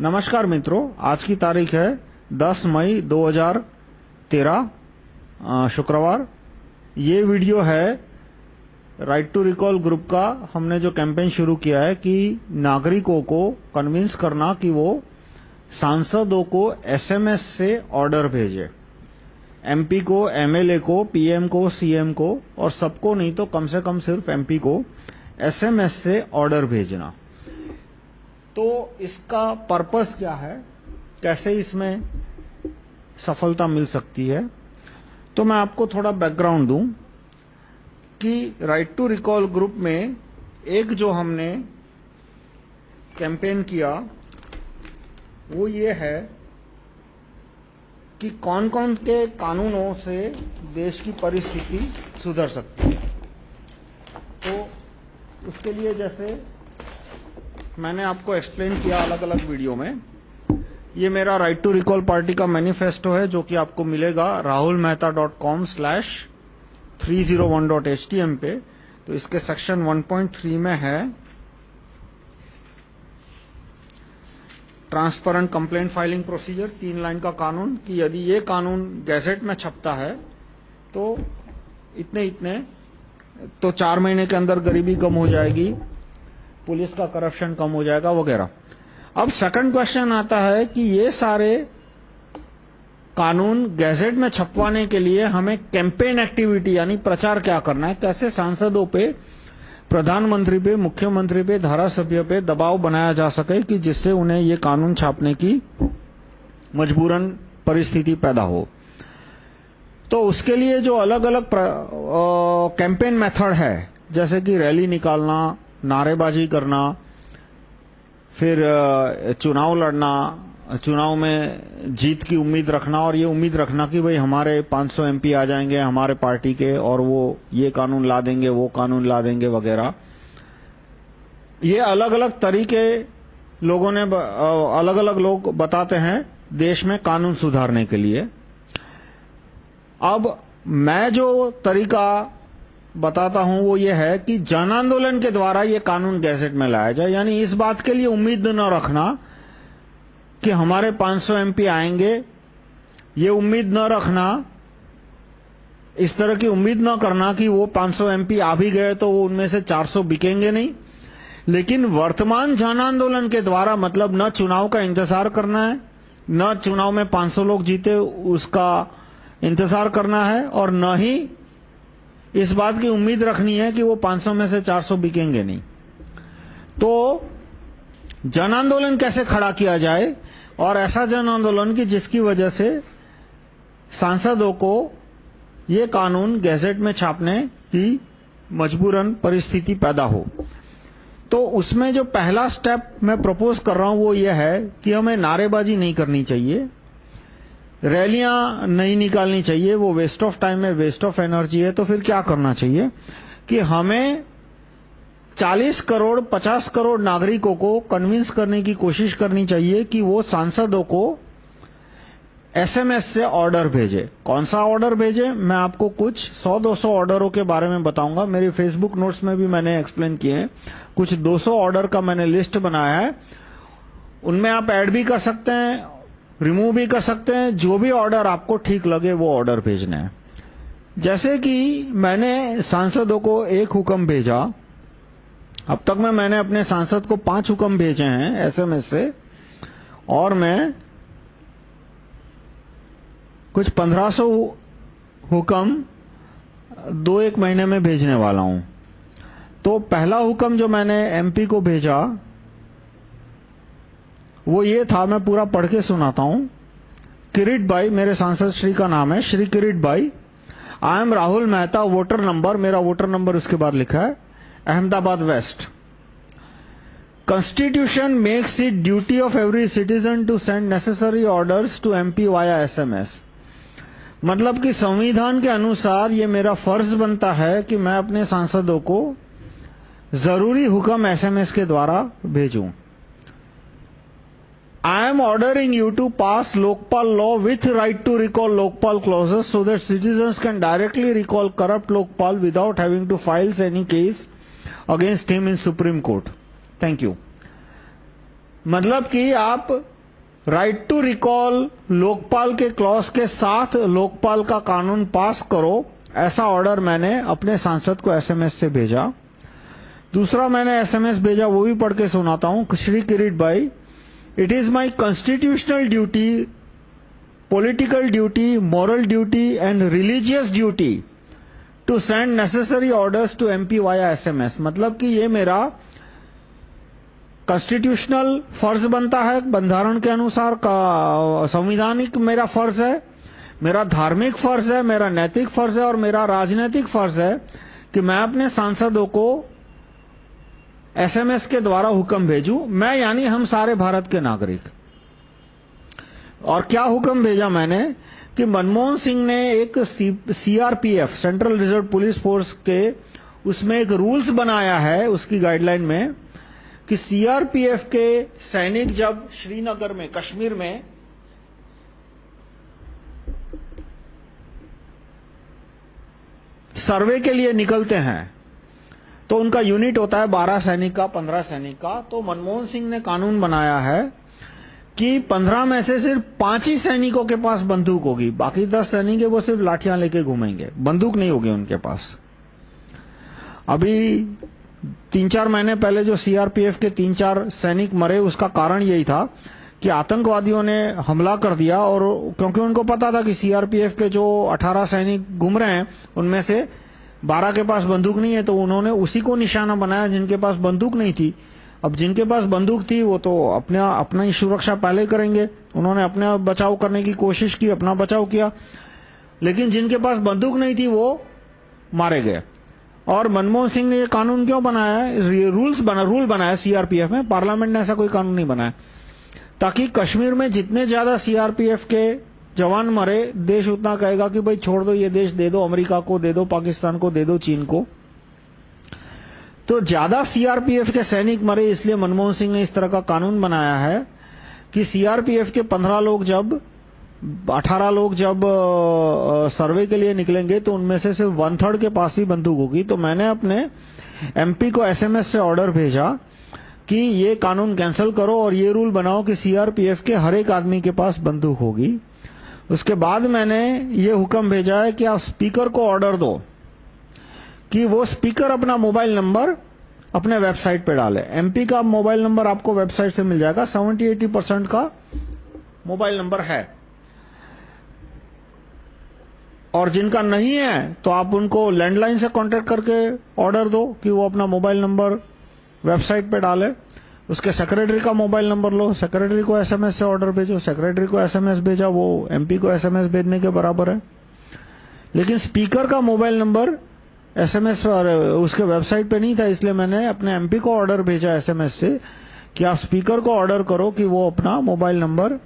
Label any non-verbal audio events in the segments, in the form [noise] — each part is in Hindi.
नमस्कार मित्रों, आज की तारीख है 10 मई 2013 शुक्रवार। ये वीडियो है राइट टू रिकॉल ग्रुप का। हमने जो कैंपेन शुरू किया है कि नागरिकों को कन्विंस करना कि वो सांसदों को एसएमएस से ऑर्डर भेजे। एमपी को एमएलए को पीएम को सीएम को, और सबको नहीं तो कम से कम सिर्फ़ एमपी को एसएमएस से ऑर्डर भेजना। तो इसका पर्पस क्या है? कैसे इसमें सफलता मिल सकती है? तो मैं आपको थोड़ा बैकग्राउंड दूँ कि राइट टू रिकॉल ग्रुप में एक जो हमने कैंपेन किया, वो ये है कि कौन-कौन के कानूनों से देश की परिस्थिति सुधर सकती है। तो उसके लिए जैसे मैंने आपको एक्सप्लेन किया अलग-अलग वीडियो में। ये मेरा राइट टू रिकॉल पार्टी का मैनिफेस्टो है, जो कि आपको मिलेगा rahulmehta.com slash 301.htm पे। तो इसके सेक्शन 1.3 में है ट्रांसपेरेंट कंप्लेंट फाइलिंग प्रोसीजर तीन लाइन का कानून, कि यदि ये कानून गैजेट में छपता है तो इतने इतने तो चार महीने के अंदर गरीबी कम हो जाएगी। पुलिस का करप्शन कम हो जाएगा वगैरह। अब सेकंड क्वेश्चन आता है कि ये सारे कानून गैजेट में छपवाने के लिए हमें कैंपेन एक्टिविटी यानी प्रचार क्या करना है? कैसे सांसदों पे, प्रधानमंत्री पे, मुख्यमंत्री पे, धारासभ्य पे दबाव बनाया जा सके कि जिससे उन्हें ये कानून छापने की मजबूरन परिस्थिति पैदा हो? तो उसके लिए जो अलग-अलग कैंपेन मेथड है, जैसे कि रैली निकालना नारेबाजी करना, फिर चुनाव लड़ना, चुनाव में जीत की उम्मीद रखना और ये उम्मीद रखना कि भाई हमारे 500 एमपी आ जाएँगे, हमारे पार्टी के और वो ये कानून ला देंगे, वो कानून ला देंगे वगैरह। ये अलग-अलग तरीके लोगों ने अलग-अलग लोग बताते हैं देश में कानून सुधारने के लिए। अब मैं जो तरीका बताता हूँ वो ये है कि जन आंदोलन के द्वारा ये कानून गैजेट में लाया जाए। यानी इस बात के लिए उम्मीद न रखना कि हमारे 500 एमपी आएँगे। ये उम्मीद न रखना, इस तरह की उम्मीद न करना कि वो 500 एमपी आ भी गए तो वो उनमें से 400 बिकेंगे नहीं। लेकिन वर्तमान जन आंदोलन के द्वारा मतलब न चुनाव का इंतज़ार करना है, न चुनाव में 500 लोग जीते उसका इंतज़ार करना है और न ही इस बात की उम्मीद रखनी है कि वो 500 में से 400 बिकेंगे नहीं। तो जन आंदोलन कैसे खड़ा किया जाए और ऐसा जन आंदोलन कि जिसकी वजह से सांसदों को ये कानून गैजेट में छापने की मजबूरन परिस्थिति पैदा हो। तो उसमें जो पहला स्टेप मैं प्रपोज कर रहा हूँ वो ये है कि हमें नारेबाजी नहीं करनी चाहिए। रैलियाँ नहीं निकालनी चाहिए, वो वेस्ट ऑफ़ टाइम है वेस्ट ऑफ़ एनर्जी है तो फिर क्या करना चाहिए? कि हमें 40 करोड़ 50 करोड़ नागरिकों को कन्विंस करने की कोशिश करनी चाहिए कि वो सांसदों को एसएमएस से ऑर्डर भेजे। कौन सा ऑर्डर भेजे? मैं आपको कुछ 100-200 ऑर्डरों के बारे में बताऊँगा। मेरी फेसबुक नोट्स में भी मैंने एक्सप्लेन किए हैं। कुछ 200 ऑर्डर का मैंने लिस्ट बनाया है। उनमें आप ऐड भी कर सकते हैं। रिमूव भी कर सकते हैं, जो भी ऑर्डर आपको ठीक लगे, वो ऑर्डर भेजने हैं। जैसे कि मैंने सांसदों को एक हुक्म भेजा, अब तक में मैंने अपने सांसद को पाँच हुक्म भेजे हैं एसएमएस से, और मैं कुछ पंद्रह सौ हुक्म दो एक महीने में भेजने वाला हूँ। तो पहला हुक्म जो मैंने एमपी को भेजा वो ये था, मैं पूरा पढ़ के सुनाता हूँ। किरीट भाई मेरे सांसद श्री का नाम है, Shri Kirit bhai I am Rahul Mehta voter number मेरा वोटर नंबर उसके बाद लिखा है। Ahmedabad west constitution makes Constitution makes it duty of every citizen to send necessary orders to MP via SMS. मतलब कि संविधान के अनुसार ये मेरा फ़र्ज़ बनता है कि मैं अपने सांसदों को ज़रूरी हुक्म एसएमएस के द्वारा भेजूं। I am ordering you to pass Lokpal law with right to recall Lokpal clauses so that citizens can directly recall corrupt Lokpal without having to file any case against him in Supreme Court. Thank you. मतलब कि आप राइट टू रिकॉल लोकपाल के क्लॉज के साथ लोकपाल का कानून पास करो ऐसा ऑर्डर मैंने अपने सांसद को एसएमएस से भेजा दूसरा मैंने एसएमएस भेजा वो भी पढ़ के सुनाता हूँ Shri Kirit bhai it is my constitutional duty political duty, moral duty and religious duty to send necessary orders to MP via SMS. मतलब कि ये मेरा कॉन्स्टिट्यूशनल फ़र्ज़ बनता है बंधारण के अनुसार का संविधानिक मेरा फ़र्ज़ है मेरा धार्मिक फ़र्ज़ है मेरा नैतिक फ़र्ज़ है और मेरा राजनीतिक फ़र्ज़ है कि मैं अपने सांसदों को एसएमएस के द्वारा हुक्म भेजूं, मैं यानी हम सारे भारत के नागरिक। और क्या हुक्म भेजा मैंने? कि मनमोहन सिंह ने एक CRPF central reserve police force के, उसमें एक रूल्स बनाया है, उसकी गाइडलाइन में, कि सीआरपीएफ के सैनिक जब श्रीनगर में, कश्मीर में, सर्वे के लिए निकलते हैं तो उनका यूनिट होता है 12 सैनिक का 15 सैनिक का। तो मनमोहन सिंह ने कानून बनाया है कि पंद्रह में से सिर्फ़ पाँच ही सैनिकों के पास बंदूक होगी। बाकी दस सैनिक है, वो सिर्फ़ लाठियाँ लेके घूमेंगे। बंदूक नहीं होगी उनके पास। अभी तीन चार महीने पहले जो सीआरपीएफ के तीन चार सैनिक मरे, उसका कारण यही था कि आतंकवादियों ने हमला कर दिया और क्योंकि उनको पता था कि सीआरपीएफ के जो 18 सैनिक घूम रहे हैं, उनमें से 12 के पास बंदूक नहीं है तो उन्होंने उसी को निशाना बनाया जिनके पास बंदूक नहीं थी। अब जिनके पास बंदूक थी, वो तो अपने, अपना ही सुरक्षा पहले करेंगे। उन्होंने अपने बचाव करने की कोशिश की, अपना बचाव किया। लेकिन जिनके पास बंदूक नहीं थी, वो मारे गए। और मनमोहन सिंह ने ये कानून क्यों बनाया ये रूल्स बना, रूल बनाया सीआरपीएफ में। पार्लियामेंट ने ऐसा कोई कानून नहीं बनाया। ताकि कश्मीर में जितने ज़्यादा सीआरपीएफ के जवान मरे, देश उतना कहेगा कि भाई छोड़ दो, ये देश दे दो, अमेरिका को दे दो, पाकिस्तान को दे दो, चीन को। तो ज़्यादा सीआरपीएफ के सैनिक मरे, इसलिए मनमोहन सिंह ने इस तरह का कानून बनाया है कि सीआरपीएफ के 15 लोग जब 18 लोग जब सर्वे के लिए निकलेंगे तो उनमें से सिर्फ़ वन थर्ड के पास ही बंदूक होगी। तो मैंने अपने एमपी को एसएमएस से ऑर्डर भेजा कि ये कानून कैंसिल करो और ये रूल बनाओ कि सीआरपीएफ के हर एक आदमी के पास बंदूक होगी। उसके बाद मैंने ये हुक्म भेजा है कि आप स्पीकर को ऑर्डर दो कि वो स्पीकर अपना मोबाइल नंबर अपने वेबसाइट पे डाले। एमपी का मोबाइल नंबर आपको वेबसाइट से मिल जाएगा। 70-80 परसेंट का मोबाइल नंबर है। और जिनका नहीं है तो आप उनको लैंडलाइन से कांटेक्ट करके ऑर्डर दो कि वो अपना मोबाइल नंबर वेबसाइट पे डाले। उसके सेक्रेटरी का मोबाइल नंबर लो। सेक्रेटरी को एसएमएस से ऑर्डर भेजो। सेक्रेटरी को एसएमएस भेजा, वो एमपी को एसएमएस भेजने के बराबर है। लेकिन स्पीकर का मोबाइल नंबर एसएमएस और उसके वेबसाइट पे नहीं था, इसलिए मैंने अपने एमपी को ऑर्डर भेजा एसएमएस से कि आप स्पीकर को ऑर्डर करो कि वो अपना मोबाइल नंबर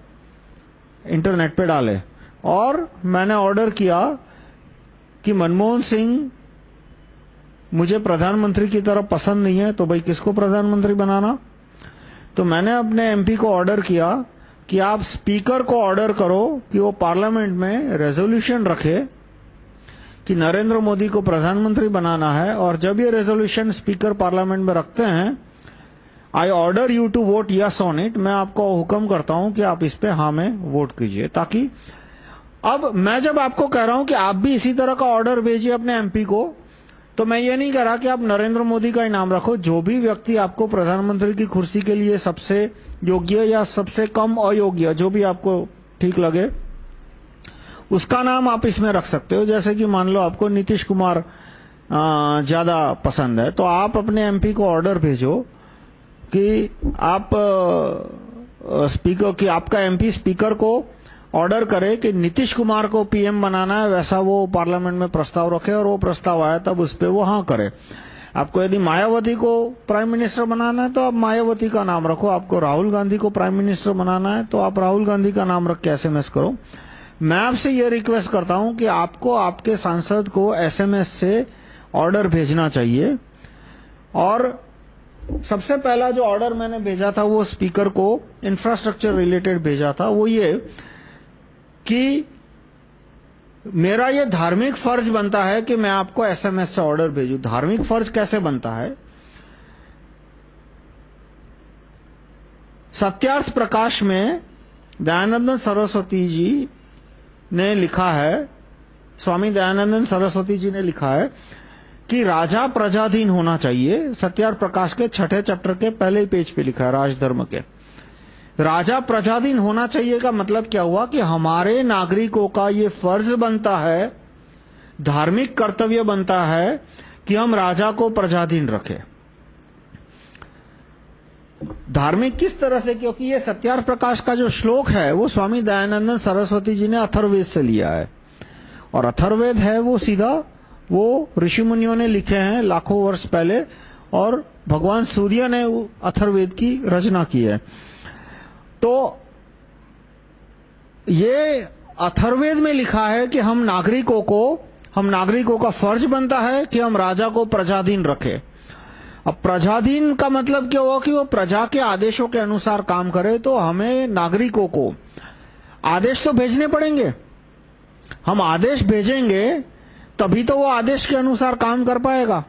इंटरनेट पे डाले। और मैंने ऑर्डर किया कि मनमोहन सिंह मुझे प्रधानमंत्री की तरफ़ पसंद नहीं है तो भाई किसको प्रधानमंत्री बनाना? तो मैंने अपने एमपी को ऑर्डर किया कि आप स्पीकर को ऑर्डर करो कि वो पार्लियामेंट में रेजोल्यूशन रखे कि नरेंद्र मोदी को प्रधानमंत्री बनाना है और जब ये रेजोल्यूशन स्पीकर पार्लियामेंट में रखते हैं I order you to vote yes on it मैं आपको हुक्म करता हूँ कि आप इस पे हाँ में वोट कीजिए ताकि अब मैं जब आपको कह रहा हूँ कि आप भी इसी तरह का ऑर्डर भेजिए अपने एमपी को तो मैं ये नहीं कह रहा कि आप नरेंद्र मोदी का इनाम रखो। जो भी व्यक्ति आपको प्रधानमंत्री की कुर्सी के लिए सबसे योग्य या सबसे कम अयोग्य, जो भी आपको ठीक लगे, उसका नाम आप इसमें रख सकते हो। जैसे कि मान लो आपको नीतीश कुमार ज़्यादा पसंद है तो आप अपने एमपी को ऑर्डर भेजो कि आप स्पीकर, कि आपका एमपी स्पीकर को ऑर्डर करे कि नीतीश कुमार को पीएम बनाना है, वैसा वो पार्लियामेंट में प्रस्ताव रखे और वो प्रस्ताव आया, तब उस पर वो हाँ करे। आपको यदि मायावती को प्राइम मिनिस्टर बनाना है तो आप मायावती का नाम रखो। आपको राहुल गांधी को प्राइम मिनिस्टर बनाना है तो आप राहुल गांधी का नाम रख के एसएमएस करो। मैं आपसे ये रिक्वेस्ट करता हूँ कि आपको आपके सांसद को एसएमएस से ऑर्डर भेजना चाहिए। और सबसे पहला जो ऑर्डर मैंने भेजा था, वो स्पीकर को इंफ्रास्ट्रक्चर रिलेटेड भेजा था, वो ये कि मेरा ये धार्मिक फ़र्ज़ बनता है कि मैं आपको एसएमएस से ऑर्डर भेजूं। धार्मिक फ़र्ज़ कैसे बनता है? सत्यार्थ प्रकाश में दयानंदन सरस्वती जी ने लिखा है, स्वामी दयानंदन सरस्वती जी ने लिखा है कि राजा प्रजाधीन होना चाहिए। सत्यार्थ प्रकाश के छठे चैप्टर के पहले पेज पे लिखा है, राजधर्म के। राजा प्रजाधीन होना चाहिए का मतलब क्या हुआ कि हमारे नागरिकों का ये फ़र्ज़ बनता है, धार्मिक कर्तव्य बनता है कि हम राजा को प्रजाधीन रखें। धार्मिक किस तरह से? क्योंकि ये सत्यार्थ प्रकाश का जो श्लोक है, वो स्वामी दयानंदन सरस्वती जी ने अथर्वेद से लिया है। और अथर्वेद है वो सीधा, वो ऋषि मुनियों ने लिखे हैं लाखों वर्ष पहले, और भगवान सूर्य ने अथर्वेद की रचना की है। तो ये अथर्वेद में लिखा है कि हम नागरिकों को, हम नागरिकों का फ़र्ज़ बनता है कि हम राजा को प्रजाधीन रखें। अब प्रजाधीन का मतलब क्या हुआ कि वो प्रजा के आदेशों के अनुसार काम करे तो हमें नागरिकों को आदेश तो भेजने पड़ेंगे। हम आदेश भेजेंगे, तभी तो वो आदेश के अनुसार काम कर पाएगा।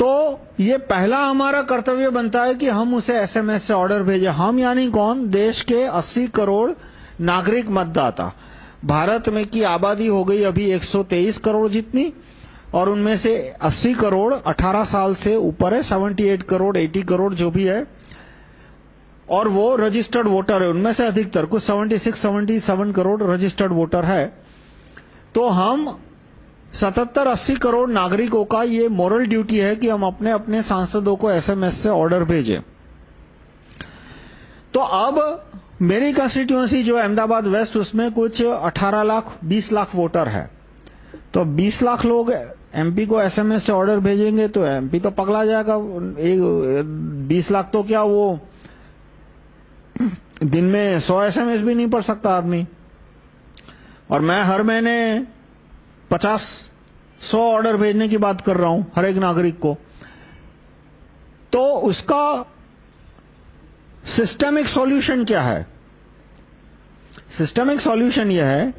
तो ये पहला हमारा कर्तव्य बनता है कि हम उसे एसएमएस से ऑर्डर भेजें। हम यानी कौन? देश के 80 करोड़ नागरिक मतदाता। भारत में की आबादी हो गई अभी 123 करोड़ जितनी, और उनमें से 80 करोड़ 18 साल से ऊपर है 78 करोड़ 80 करोड़ जो भी है, और वो रजिस्टर्ड वोटर है। उनमें से अधिकतर, कुछ 76 77 करोड़ रजिस्टर्ड वोटर है। तो हम 77-80 करोड़ नागरिकों का ये मोरल ड्यूटी है कि हम अपने अपने सांसदों को एसएमएस से ऑर्डर भेजें। तो अब मेरी कंस्टिट्यूएंसी जो अहमदाबाद वेस्ट उसमें कुछ 18 लाख 20 लाख वोटर है। तो 20 लाख लोग एमपी को एसएमएस से ऑर्डर भेजेंगे तो एमपी तो पकड़ा जाएगा। एक 20 लाख तो क्या वो दिन में 100 एसएमएस भी नहीं पढ़ सकता आदमी। और मैं हर महीने 50 100 ऑर्डर भेजने की बात कर रहा हूँ, हर एक नागरिक को। तो उसका सिस्टमिक सॉल्यूशन क्या है? सिस्टमिक सॉल्यूशन यह है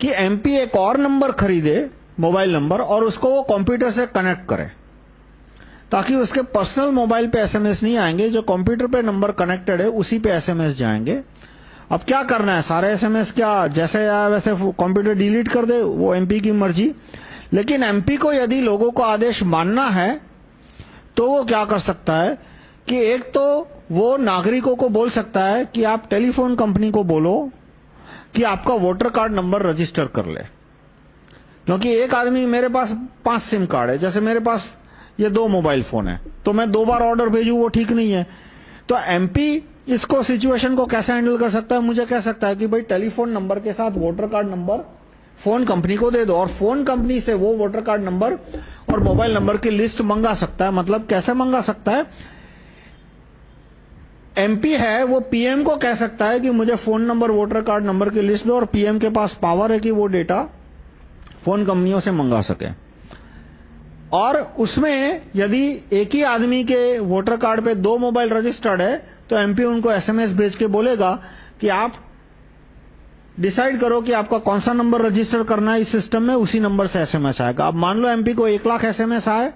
कि एमपी एक और नंबर खरीदे मोबाइल नंबर और उसको वो कंप्यूटर से कनेक्ट करे, ताकि उसके पर्सनल मोबाइल पे एसएमएस नहीं आएँगे, जो कंप्यूटर पे नंबर कनेक्टेड है, उसी पे एसएमएस जाएँगे। अब क्या करना है? सारे एसएमएस क्या, जैसे आया वैसे कंप्यूटर डिलीट कर दे, वो एमपी की मर्ज़ी। लेकिन एमपी को यदि लोगों को आदेश मानना है तो वो क्या कर सकता है कि एक तो वो नागरिकों को बोल सकता है कि आप टेलीफोन कंपनी को बोलो कि आपका वोटर कार्ड नंबर रजिस्टर कर ले। क्योंकि एक आदमी मेरे पास पाँच सिम कार्ड है, जैसे मेरे पास ये दो मोबाइल फ़ोन है तो मैं दो बार ऑर्डर भेजू, वो ठीक नहीं है। तो एमपी इसको सिचुएशन को कैसे हैंडल कर सकता है? मुझे कह सकता है कि भाई टेलीफोन नंबर के साथ voter card number phone company को दे दो और फ़ोन कंपनी से वो वोटर कार्ड नंबर और मोबाइल नंबर की लिस्ट मंगा सकता है। मतलब कैसे मंगा सकता है? एमपी है, वो पीएम को कह सकता है कि मुझे phone number voter card number की लिस्ट दो और पीएम के पास पावर है कि वो डेटा फ़ोन कंपनियों से मंगा सके। और उसमें यदि एक ही आदमी के वोटर कार्ड पे दो मोबाइल रजिस्टर्ड है तो एमपी उनको एसएमएस भेज के बोलेगा कि आप डिसाइड करो कि आपका कौन सा नंबर रजिस्टर करना है इस सिस्टम में, उसी नंबर से एसएमएस आएगा। अब मान लो एमपी को एक लाख एसएमएस आए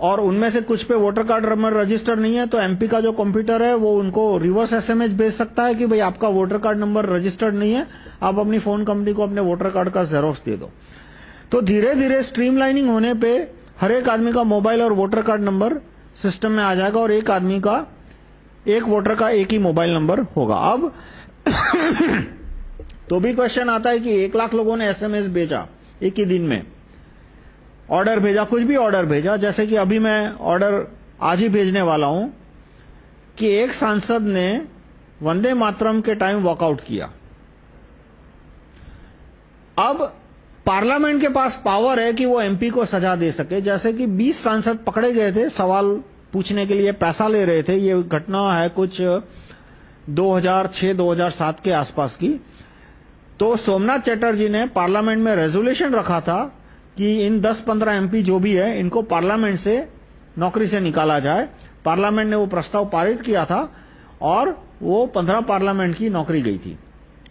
और उनमें से कुछ पे वोटर कार्ड रजिस्टर नहीं है तो एमपी का जो कंप्यूटर है, वो उनको रिवर्स एसएमएस भेज सकता है कि भाई आपका वोटर कार्ड नंबर रजिस्टर्ड नहीं है, आप अपनी फ़ोन कंपनी को अपने वोटर कार्ड का जेरोक्स दे दो। तो धीरे धीरे स्ट्रीमलाइनिंग होने पे हर एक आदमी का मोबाइल और वोटर कार्ड नंबर सिस्टम में आ जाएगा और एक आदमी का एक वोटर का एक ही मोबाइल नंबर होगा। अब [coughs] तो भी क्वेश्चन आता है कि एक लाख लोगों ने एसएमएस भेजा एक ही दिन में। ऑर्डर भेजा, कुछ भी ऑर्डर भेजा, जैसे कि अभी मैं ऑर्डर आज ही भेजने वाला हूँ कि एक सांसद ने वंदे मातरम के टाइम वॉकआउट किया। अब पार्लियामेंट के पास पावर है कि वो एमपी को सजा दे सके। जैसे कि 20 सांसद पकड़े गए थे, सवाल पूछने के लिए पैसा ले रहे थे। ये घटना है कुछ 2006-2007 के आसपास की। तो सोमनाथ चटर्जी ने पार्लियामेंट में रेजोल्यूशन रखा था कि इन 10-15 एमपी जो भी है, इनको पार्लियामेंट से नौकरी से निकाला जाए। पार्लियामेंट ने वो प्रस्ताव पारित किया था और वो 15 पार्लियामेंट की नौकरी गई थी।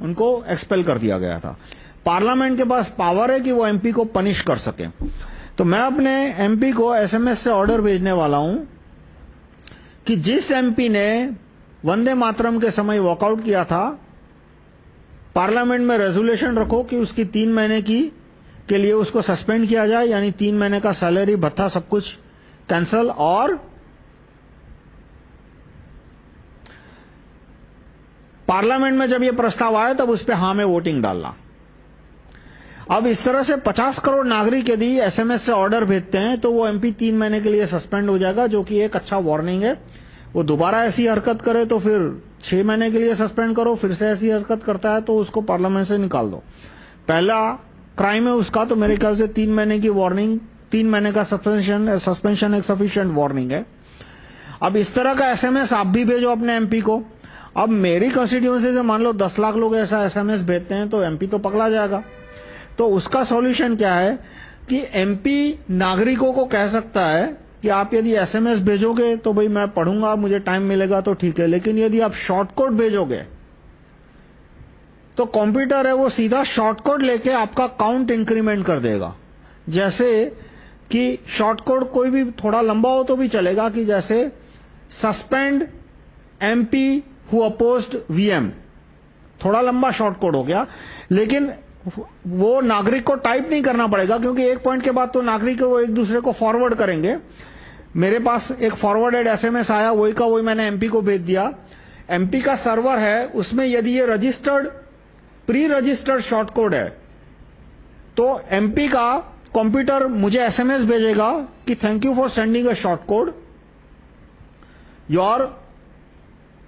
उनको एक्सपेल कर दिया गया था। पार्लियामेंट के पास पावर है कि वो एमपी को पनिश कर सके। तो मैं अपने एमपी को एसएमएस से ऑर्डर भेजने वाला हूँ। कि जिस एमपी ने वंदे मातरम के समय वॉकआउट किया था पार्लियामेंट में रेजोल्यूशन रखो कि उसकी तीन महीने की, के लिए उसको सस्पेंड किया जाए, यानी तीन महीने का सैलरी भत्ता सब कुछ कैंसल और पार्लियामेंट में जब ये प्रस्ताव आया, तब उस पर हाँ में वोटिंग डालना। अब इस तरह से 50 करोड़ नागरिक यदि एसएमएस से ऑर्डर भेजते हैं तो वो एमपी तीन महीने के लिए सस्पेंड हो जाएगा, जो कि एक अच्छा वार्निंग है। वो दोबारा ऐसी हरकत करे तो फिर छह महीने के लिए सस्पेंड करो, फिर से ऐसी हरकत करता है तो उसको पार्लियामेंट से निकाल दो। पहला क्राइम है उसका तो मेरे ख्याल से तीन महीने की वार्निंग तीन महीने का सस्पेंशन सस्पेंशन एक सफिशियंट वार्निंग है। अब इस तरह का एसएमएस आप भी भेजो अपने एमपी को। अब मेरी कंस्टिट्यूएंसी से मान लो दस लाख लोग ऐसा एसएमएस भेजते हैं तो एमपी तो पकड़ा जाएगा। तो उसका सॉल्यूशन क्या है कि एमपी नागरिकों को कह सकता है कि आप यदि एसएमएस भेजोगे तो भाई मैं पढ़ूँगा, मुझे टाइम मिलेगा तो ठीक है, लेकिन यदि आप शॉर्टकोड भेजोगे तो कंप्यूटर है वो सीधा शॉर्टकोड लेके आपका काउंट इंक्रीमेंट कर देगा। जैसे कि शॉर्टकोड कोई भी थोड़ा लंबा हो तो भी चलेगा कि जैसे suspend MP who opposed VM थोड़ा लंबा शॉर्टकोड हो गया, लेकिन वो नागरिक को टाइप नहीं करना पड़ेगा, क्योंकि एक पॉइंट के बाद तो नागरिक वो एक दूसरे को फॉरवर्ड करेंगे। मेरे पास एक फॉरवर्डेड एसएमएस आया, वही का वही मैंने एमपी को भेज दिया। एमपी का सर्वर है, उसमें यदि ये registered pre registered short code है तो एमपी का कंप्यूटर मुझे एसएमएस भेजेगा कि thank you for sending a short code your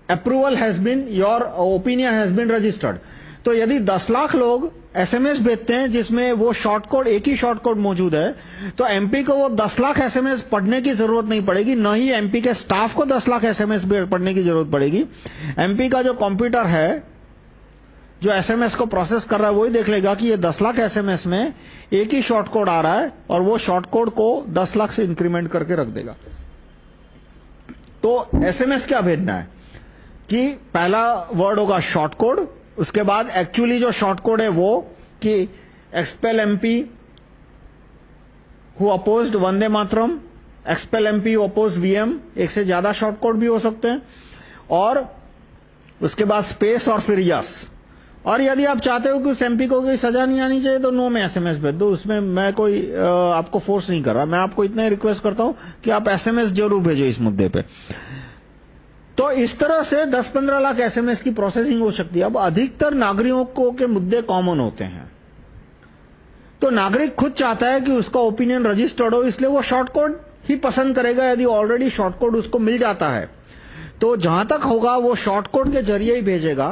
approval has been your opinion has been registered तो यदि 10 लाख लोग एसएमएस भेजते हैं, जिसमें वो शॉर्ट कोड एक ही शॉर्ट कोड मौजूद है तो एमपी को वो 10 लाख एसएमएस पढ़ने की ज़रूरत नहीं पड़ेगी, न ही एमपी के स्टाफ को 10 लाख एसएमएस पढ़ने की ज़रूरत पड़ेगी। एमपी का जो कंप्यूटर है, जो एसएमएस को प्रोसेस कर रहा है, वही देख लेगा कि ये 10 लाख एसएमएस में एक ही शॉर्ट कोड आ रहा है और वो शॉर्ट कोड को 10 लाख से इंक्रीमेंट करके रख देगा। तो एसएमएस क्या भेजना है? कि पहला वर्ड होगा शॉर्ट कोड उसके बाद एक्चुअली जो शॉर्ट कोड है वो कि expel MP who opposed Vande Mataram expel MP opposed VM एक से ज़्यादा शॉर्ट कोड भी हो सकते हैं। और उसके बाद स्पेस और फिर यस और यदि आप चाहते हो कि उस एमपी को कोई सजा नहीं आनी चाहिए तो नो में एसएमएस भेज दो। उसमें मैं कोई आपको फोर्स नहीं कर रहा। मैं आपको इतना ही रिक्वेस्ट करता हूँ कि आप एसएमएस ज़रूर भेजो इस मुद्दे पे। तो इस तरह से 10-15 लाख एसएमएस की प्रोसेसिंग हो सकती है। अब अधिकतर नागरिकों के मुद्दे कॉमन होते हैं। तो नागरिक खुद चाहता है कि उसका ओपिनियन रजिस्टर्ड हो, इसलिए वो शॉर्ट कोड ही पसंद करेगा। यदि ऑलरेडी शॉर्ट कोड उसको मिल जाता है तो जहाँ तक होगा वो शॉर्ट कोड के ज़रिए ही भेजेगा।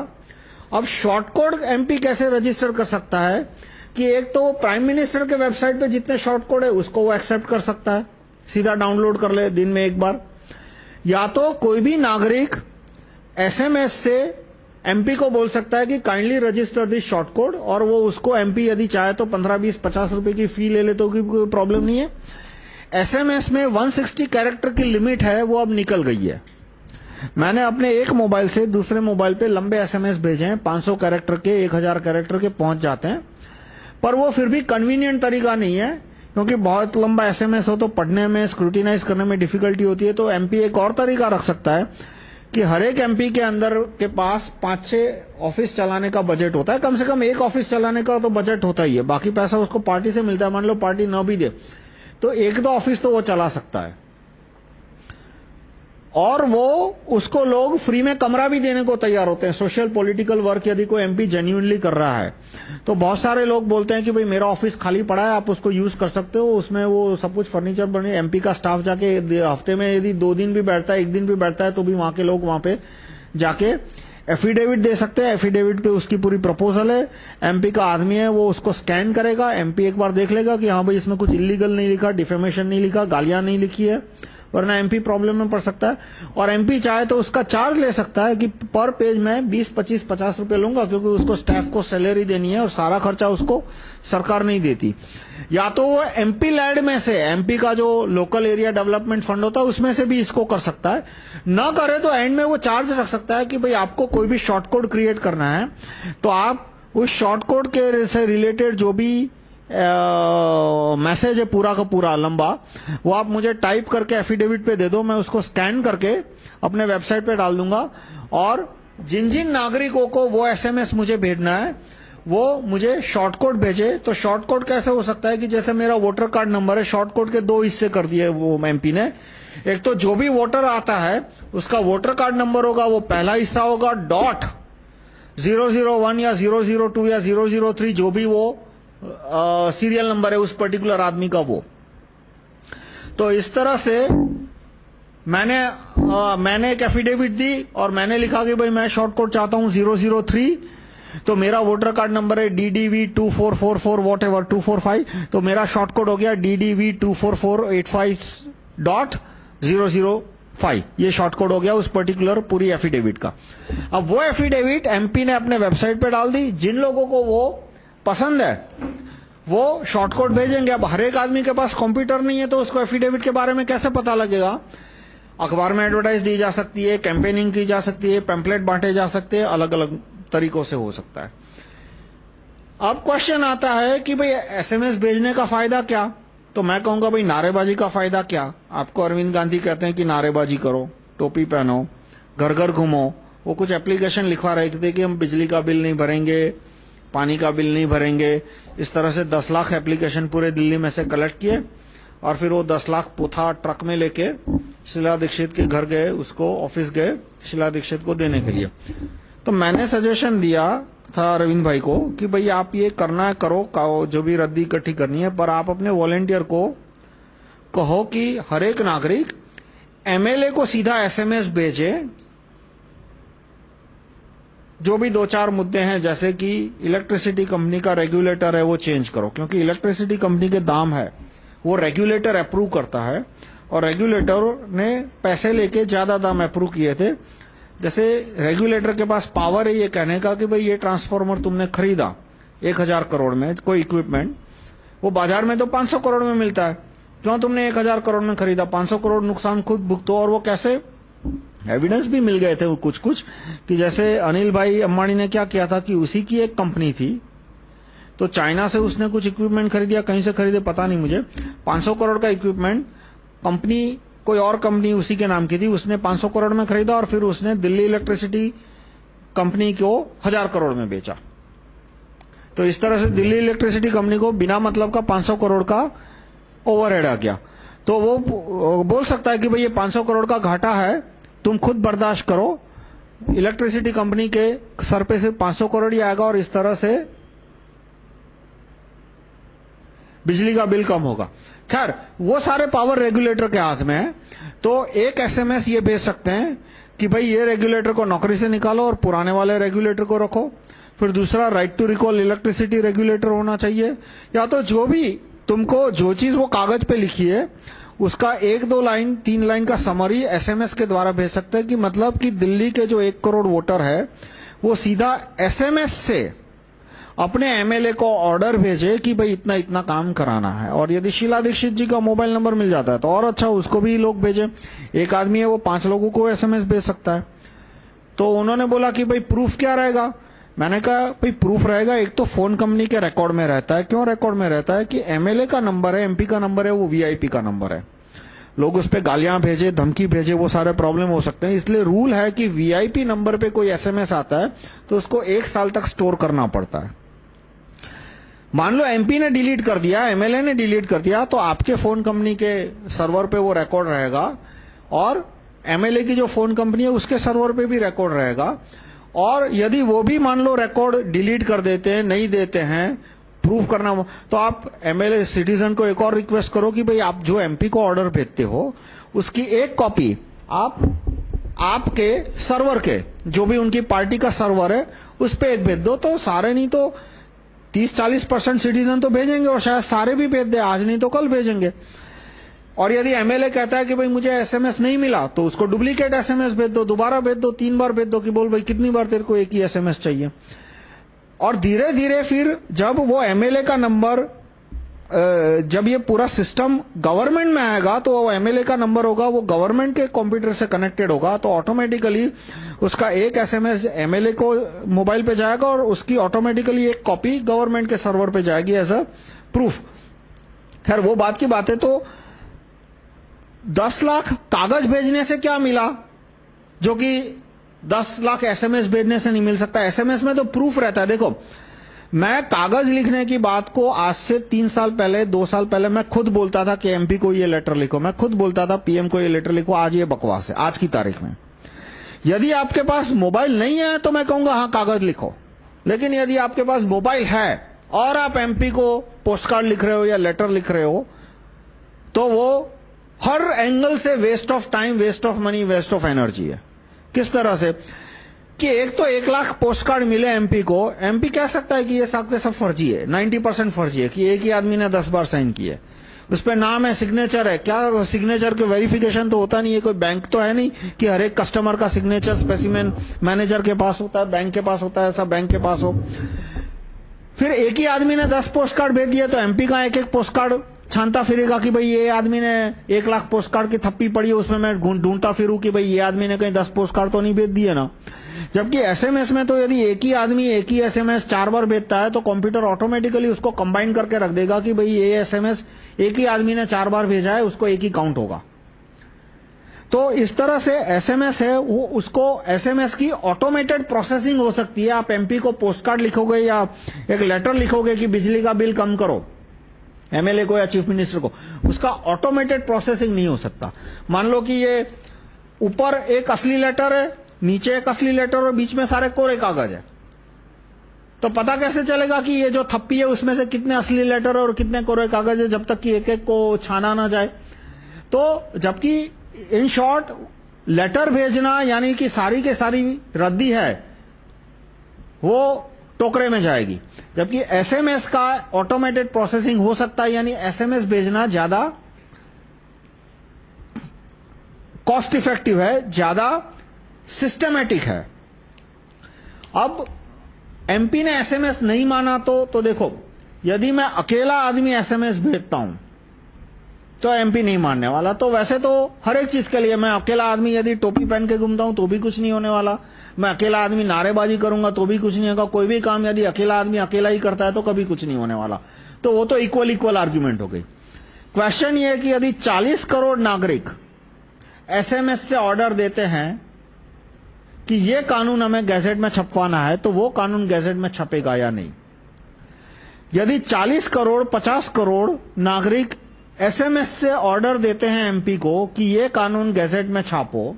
अब शॉर्ट कोड एमपी कैसे रजिस्टर कर सकता है कि एक तो प्राइम मिनिस्टर के वेबसाइट पे जितने शॉर्ट कोड है, उसको वो एक्सेप्ट कर सकता है। सीधा डाउनलोड कर ले दिन में एक बार। या तो कोई भी नागरिक एसएमएस से एमपी को बोल सकता है कि kindly register this short code और वो उसको एमपी यदि चाहे तो 15 20 50 रुपए की फ़ी ले ले तो कोई प्रॉब्लम नहीं है। एसएमएस में 160 कैरेक्टर की लिमिट है, वो अब निकल गई है। मैंने अपने एक मोबाइल से दूसरे मोबाइल पे लंबे एसएमएस भेजे हैं 500 कैरेक्टर के 1000 कैरेक्टर के पहुँच जाते हैं। पर वो फिर भी कन्वीनियंट तरीका नहीं है। क्योंकि बहुत लंबा एसएमएस हो तो पढ़ने में स्क्रूटिनाइज करने में डिफिकल्टी होती है तो एमपी एक और तरीका रख सकता है कि हर एक एमपी के अंदर के पास पाँच छह ऑफ़िस चलाने का बजट होता है। कम से कम एक ऑफ़िस चलाने का तो बजट होता ही है। बाकी पैसा उसको पार्टी से मिलता है। मान लो पार्टी न भी दे तो एक दो ऑफ़िस तो वो चला सकता है। और वो, उसको लोग फ्री में कमरा भी देने को तैयार होते हैं। सोशल पॉलिटिकल वर्क यदि कोई एमपी जेन्यूनली कर रहा है तो बहुत सारे लोग बोलते हैं कि भाई मेरा ऑफ़िस खाली पड़ा है, आप उसको यूज़ कर सकते हो। उसमें वो सब कुछ फर्नीचर बने एमपी का स्टाफ जाके हफ़्ते में यदि दो दिन भी बैठता है, एक दिन भी बैठता है तो भी वहाँ के लोग वहाँ पे जाके एफिडेविट दे सकते हैं। एफिडेविट पे उसकी पूरी प्रपोजल है। एमपी का आदमी है, वो उसको स्कैन करेगा। एमपी एक बार देख लेगा कि हाँ भाई इसमें कुछ इलीगल नहीं लिखा डिफेमेशन नहीं लिखा, गालियाँ नहीं लिखी है। वरना एमपी प्रॉब्लम में पड़ सकता है। और एमपी चाहे तो उसका चार्ज ले सकता है कि पर पेज में 20, 25, 50 रुपए लूँगा क्योंकि उसको स्टाफ को सैलरी देनी है और सारा खर्चा उसको सरकार नहीं देती। या तो वो एमपी लैड में से एमपी का जो लोकल एरिया डेवलपमेंट फंड होता है उसमें से भी इसको कर सकता है। न करे तो एंड में वो चार्ज रख सकता है कि भाई आपको कोई भी शॉर्ट कोड क्रिएट करना है तो आप उस शॉर्ट कोड के से रिलेटेड जो भी मैसेज है पूरा का पूरा, लंबा। वो आप मुझे टाइप करके एफिडेविट पे दे दो, मैं उसको स्कैन करके अपने वेबसाइट पे डाल दूँगा। और जिन जिन नागरिकों को वो एसएमएस मुझे भेजना है, वो मुझे शॉर्ट कोड भेजे। तो शॉर्ट कोड कैसे हो सकता है कि जैसे मेरा वोटर कार्ड नंबर है शॉर्ट कोड के दो हिस्से कर दिए वो एमपी ने। एक तो जो भी वोटर आता है, उसका वोटर कार्ड नंबर होगा, वो पहला हिस्सा होगा डॉट 001 या 002 या 003 जो भी वो सीरियल नंबर है उस पर्टिकुलर आदमी का वो। तो इस तरह से मैंने आ, मैंने एक एफिडेविट दी और मैंने लिखा कि भाई मैं शॉर्ट कोड चाहता हूँ 003 तो मेरा वोटर कार्ड नंबर है DDV 2444 वॉट एवर 245 तो मेरा शॉर्ट कोड हो गया DDV 24485 डॉट 005 ये शॉर्ट कोड हो गया उस पर्टिकुलर पूरी एफिडेविट का। अब वो एफिडेविट एमपी ने अपने वेबसाइट पे डाल दी। जिन लोगों को वो पसंद है, वो शॉर्ट कोड भेजेंगे। अब हर एक आदमी के पास कंप्यूटर नहीं है तो उसको एफिडेविट के बारे में कैसे पता लगेगा? अखबार में एडवर्टाइज दी जा सकती है कैंपेनिंग की जा सकती है पैम्पलेट बांटे जा सकते हैं अलग अलग तरीकों से हो सकता है। अब क्वेश्चन आता है कि भाई एसएमएस भेजने का फ़ायदा क्या? तो मैं कहूँगा भाई नारेबाजी का फ़ायदा क्या? आपको अरविंद गांधी कहते हैं कि नारेबाजी करो, टोपी पहनो घर घर घूमो। वो कुछ एप्लीकेशन लिखवा रहे थे कि हम बिजली का बिल नहीं भरेंगे पानी का बिल नहीं भरेंगे। इस तरह से दस लाख एप्लीकेशन पूरे दिल्ली में से कलेक्ट किए और फिर वो दस लाख पोथा ट्रक में लेके शिला दीक्षित के घर गए, उसको ऑफ़िस गए शिला दीक्षित को देने के लिए। तो मैंने सजेशन दिया था अरविंद भाई को कि भाई आप ये करना है, करो जो भी रद्दी इकट्ठी करनी है, पर आप अपने वॉलेंटियर को कहो कि हर एक नागरिक एमएलए को सीधा एसएमएस भेजे जो भी दो चार मुद्दे हैं, जैसे कि इलेक्ट्रिसिटी कंपनी का रेगुलेटर है, वो चेंज करो, क्योंकि इलेक्ट्रिसिटी कंपनी के दाम है, वो रेगुलेटर अप्रूव करता है, और रेगुलेटर ने पैसे लेके ज़्यादा दाम अप्रूव किए थे। जैसे रेगुलेटर के पास पावर है, ये कहने का कि भाई ये ट्रांसफॉर्मर तुमने खरीदा, एक हज़ार करोड़ में, कोई इक्विपमेंट वो बाज़ार में तो 500 करोड़ में मिलता है। क्यों तुमने एक हज़ार करोड़ में खरीदा? 500 करोड़ नुकसान खुद भुगतो, और वो कैसे एविडेंस भी मिल गए थे कुछ कुछ कि जैसे अनिल भाई अंबानी ने क्या किया था कि उसी की एक कंपनी थी तो चाइना से उसने कुछ इक्विपमेंट खरीदिया कहीं से खरीदे पता नहीं मुझे। 500 करोड़ का इक्विपमेंट कंपनी कोई और कंपनी उसी के नाम की थी, उसने 500 करोड़ में खरीदा और फिर उसने दिल्ली इलेक्ट्रिसिटी कंपनी को हज़ार करोड़ में बेचा। तो इस तरह से दिल्ली इलेक्ट्रिसिटी कंपनी को बिना मतलब का 500 करोड़ का ओवरहेड आ गया। तो वो बोल सकता है कि भाई ये 500 करोड़ का घाटा है तुम खुद बर्दाश्त करो। इलेक्ट्रिसिटी कंपनी के सर पे से 500 करोड़ आएगा और इस तरह से बिजली का बिल कम होगा। खैर, वो सारे पावर रेगुलेटर के हाथ में है तो एक एसएमएस ये भेज सकते हैं कि भाई ये रेगुलेटर को नौकरी से निकालो और पुराने वाले रेगुलेटर को रखो। फिर दूसरा right to recall electricity regulator होना चाहिए। या तो जो भी तुमको जो चीज़ वो कागज़ पे लिखी है उसका एक दो लाइन, तीन लाइन का समरी एसएमएस के द्वारा भेज सकते हैं कि मतलब कि दिल्ली के जो एक करोड़ वोटर है, वो सीधा एसएमएस से अपने एमएलए को ऑर्डर भेजे कि भाई इतना इतना काम कराना है। और यदि शीला दीक्षित जी का मोबाइल नंबर मिल जाता है तो और अच्छा उसको भी लोग भेजे। एक आदमी है, वो पाँच लोगों को एसएमएस भेज सकता है। तो उन्होंने बोला कि भाई प्रूफ क्या रहेगा? मैंने कहा, भाई प्रूफ रहेगा, एक तो फ़ोन कंपनी के रिकॉर्ड में रहता है, क्यों रिकॉर्ड में रहता है कि एमएलए का नंबर है एमपी का नंबर है, वो वीआईपी का नंबर है। लोग उस पर गालियाँ भेजे, धमकी भेजे, वो सारे प्रॉब्लम हो सकते हैं। इसलिए रूल है कि वीआईपी नंबर पे कोई एसएमएस आता है तो उसको एक साल तक स्टोर करना पड़ता है। मान लो एमपी ने डिलीट कर दिया एमएलए ने डिलीट कर दिया तो आपके फ़ोन कंपनी के सर्वर पे वो रिकॉर्ड रहेगा और एमएलए की जो फ़ोन कंपनी है, उसके सर्वर पे भी रिकॉर्ड रहेगा। और यदि वो भी मान लो रिकॉर्ड डिलीट कर देते हैं, नहीं देते हैं प्रूव करना तो आप एमएलए सिटीजन को एक और रिक्वेस्ट करो कि भाई आप जो एमपी को ऑर्डर भेजते हो, उसकी एक कॉपी आप, आपके सर्वर के, जो भी उनकी पार्टी का सर्वर है, उस पर एक भेज दो तो सारे नहीं तो 30-40 परसेंट सिटीजन तो भेजेंगे और शायद सारे भी भेज दे, आज नहीं तो कल भेजेंगे। और यदि एमएलए कहता है कि भाई मुझे एसएमएस नहीं मिला तो उसको डुप्लीकेट एसएमएस भेज दो, दोबारा भेज दो, तीन बार भेज दो कि बोल भाई कितनी बार तेरे को एक ही एसएमएस चाहिए। और धीरे धीरे फिर जब वो एमएलए का नंबर जब ये पूरा सिस्टम गवर्नमेंट में आएगा तो वो एमएलए का नंबर होगा, वो गवर्नमेंट के कंप्यूटर से कनेक्टेड होगा तो ऑटोमेटिकली उसका एक एसएमएस एमएलए को मोबाइल पे जाएगा और उसकी ऑटोमेटिकली एक कॉपी गवर्नमेंट के सर्वर पे जाएगी एज अ प्रूफ खैर, वो बात की बात है तो दस लाख कागज़ भेजने से क्या मिला? जो कि दस लाख एसएमएस भेजने से नहीं मिल सकता। एसएमएस में तो प्रूफ रहता है। देखो, मैं कागज़ लिखने की बात को आज से तीन साल पहले, दो साल पहले मैं खुद बोलता था कि एमपी को ये लेटर लिखो। मैं खुद बोलता था पीएम को ये लेटर लिखो, आज ये बकवास है, आज की तारीख में। यदि आपके पास मोबाइल नहीं है तो मैं कहूँगा हाँ कागज़ लिखो। लेकिन यदि आपके पास मोबाइल है और आप एमपी को पोस्ट कार्ड लिख रहे हो या लेटर लिख रहे हो तो वो हर एंगल से waste of time waste of money waste of energy है। किस तरह से? कि एक तो एक लाख पोस्ट कार्ड मिले एमपी को एमपी कह सकता है कि ये सब सब फर्जी है 90 परसेंट फर्जी है, कि एक ही आदमी ने दस बार साइन किए उस पर नाम है सिग्नेचर है। क्या सिग्नेचर के वेरिफिकेशन तो होता नहीं है, कोई बैंक तो है नहीं कि हर एक कस्टमर का सिग्नेचर स्पेसिमेन मैनेजर के पास होता है बैंक के पास होता है सब बैंक के पास हो। फिर एक ही आदमी ने दस पोस्ट कार्ड भेज दिया तो एमपी का एक एक पोस्ट कार्ड छानता फिरेगा कि भाई ये आदमी ने एक लाख पोस्ट कार्ड की थप्पी पड़ी है उसमें मैं ढूंढता फिरूं कि भाई ये आदमी ने कहीं दस पोस्ट कार्ड तो नहीं भेज दिए ना। जबकि एसएमएस में तो यदि एक ही आदमी, एक ही एसएमएस चार बार भेजता है तो कंप्यूटर ऑटोमेटिकली उसको कंबाइन करके रख देगा कि भाई ये एसएमएस एक ही आदमी ने चार बार भेजा है, उसको एक ही काउंट होगा। तो इस तरह से एसएमएस है, वो उसको एसएमएस की ऑटोमेटेड प्रोसेसिंग हो सकती है। आप एमपी को पोस्ट कार्ड लिखोगे या एक लेटर लिखोगे कि बिजली का बिल कम करो। एमएलए को या चीफ मिनिस्टर को, उसका ऑटोमेटेड प्रोसेसिंग नहीं हो सकता। मान लो कि ये ऊपर एक असली लेटर है, नीचे एक असली लेटर और बीच में सारे कोरे कागज़ है। तो पता कैसे चलेगा कि ये जो थप्पी है, उसमें से कितने असली लेटर और कितने कोरे कागज़ है जब तक कि एक एक को छाना ना जाए? तो जबकि इन शॉर्ट लेटर भेजना यानी कि सारी के सारी रद्दी है, वो टोकरे में जाएगी। जबकि एसएमएस का ऑटोमेटेड प्रोसेसिंग हो सकता है, यानी एसएमएस भेजना ज़्यादा कॉस्ट इफ़ेक्टिव है, ज़्यादा सिस्टमेटिक है। अब एमपी ने एसएमएस नहीं माना तो तो देखो, यदि मैं अकेला आदमी एसएमएस भेजता हूँ तो एमपी नहीं मानने वाला। तो वैसे तो हर एक चीज़ के लिए मैं अकेला आदमी यदि टोपी पहन के घूमता हूँ तो भी कुछ नहीं होने वाला। मैं अकेला आदमी नारेबाजी करूँगा तो भी कुछ नहीं होगा, कोई भी काम, यदि अकेला आदमी अकेला ही करता है तो कभी कुछ नहीं होने वाला। तो वो तो इक्वल इक्वल आर्ग्यूमेंट हो गई। क्वेश्चन ये है कि यदि 40 करोड़ नागरिक एसएमएस से ऑर्डर देते हैं कि ये कानून हमें गैजेट में छपवाना है तो वो कानून गैजेट में छपेगा या नहीं? यदि 40 करोड़ 50 करोड़ नागरिक एसएमएस से ऑर्डर देते हैं एमपी को कि ये कानून गैजेट में छापो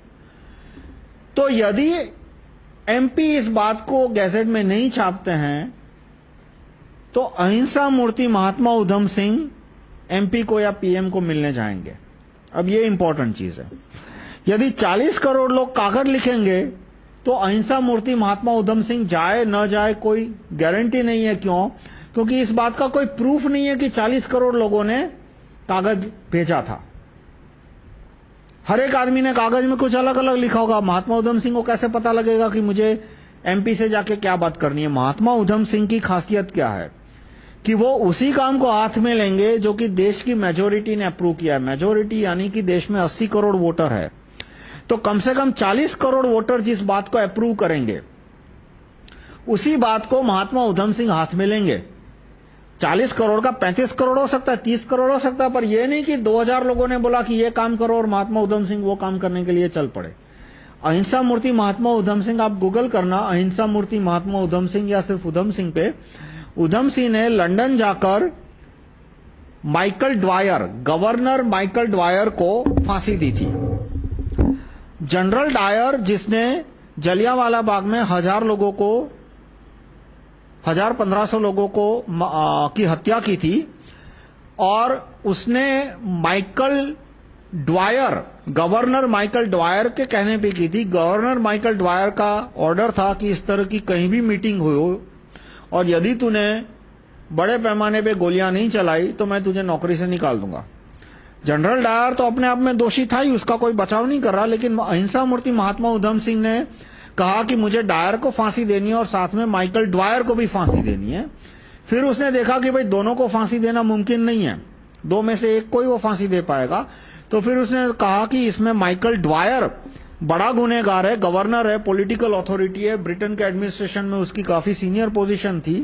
तो यदि एमपी इस बात को गैजेट में नहीं छापते हैं तो अहिंसा मूर्ति महात्मा उधम सिंह एमपी को या पीएम को मिलने जाएँगे। अब ये इंपॉर्टेंट चीज़ है। यदि 40 करोड़ लोग कागज़ लिखेंगे तो अहिंसा मूर्ति महात्मा उधम सिंह जाए, न जाए, कोई गारंटी नहीं है क्यों? क्योंकि इस बात का कोई प्रूफ नहीं है कि 40 करोड़ लोगों ने कागज़ भेजा था। हर एक आदमी ने कागज़ में कुछ अलग अलग लिखा होगा। महात्मा उधम सिंह को कैसे पता लगेगा कि मुझे एमपी से जाके क्या बात करनी है? महात्मा उधम सिंह की खासियत क्या है? कि वो उसी काम को हाथ में लेंगे जो कि देश की मेजोरिटी ने अप्रूव किया है। मेजोरिटी यानी कि देश में 80 करोड़ वोटर है। तो कम से कम 40 करोड़ वोटर जिस बात को अप्रूव करेंगे, उसी बात को महात्मा उधम सिंह हाथ में लेंगे। 40 करोड़ का 35 करोड़ हो सकता है 30 करोड़ हो सकता है, पर यह नहीं कि 2000 लोगों ने बोला कि ये काम करो और महात्मा उधम सिंह वो काम करने के लिए चल पड़े। अहिंसा मूर्ति महात्मा उधम सिंह, आप गूगल करना, अहिंसा मूर्ति महात्मा उधम सिंह या सिर्फ़ उधम सिंह पे, उधम सिंह ने लंदन जाकर Michael Dwyer, governor Michael Dwyer को फांसी दी थी। जनरल डायर जिसने जलियावाला बाग में हज़ार लोगों को हज़ार पंद्रह सौ लोगों को की हत्या की थी और उसने Michael Dwyer, governor Michael Dwyer के कहने पे की थी। गवर्नर माइकल ड्वायर का ऑर्डर था कि इस तरह की कहीं भी मीटिंग हो और यदि तूने बड़े पैमाने पे गोलियाँ नहीं चलाई तो मैं तुझे नौकरी से निकाल दूँगा। जनरल डायर तो अपने आप में दोषी था ही, उसका कोई बचाव नहीं कर रहा, लेकिन अहिंसा मूर्ति महात्मा उधम सिंह ने कहा कि मुझे डायर को फांसी देनी है और साथ में माइकल ड्वायर को भी फांसी देनी है। फिर उसने देखा कि भाई दोनों को फांसी देना मुमकिन नहीं है। दो में से एक को ही वो फांसी दे पाएगा। तो फिर उसने कहा कि इसमें माइकल ड्वायर बड़ा गुनेगार है गवर्नर है पॉलिटिकल अथॉरिटी है ब्रिटेन के एडमिनिस्ट्रेशन में उसकी काफ़ी सीनियर पोजीशन थी।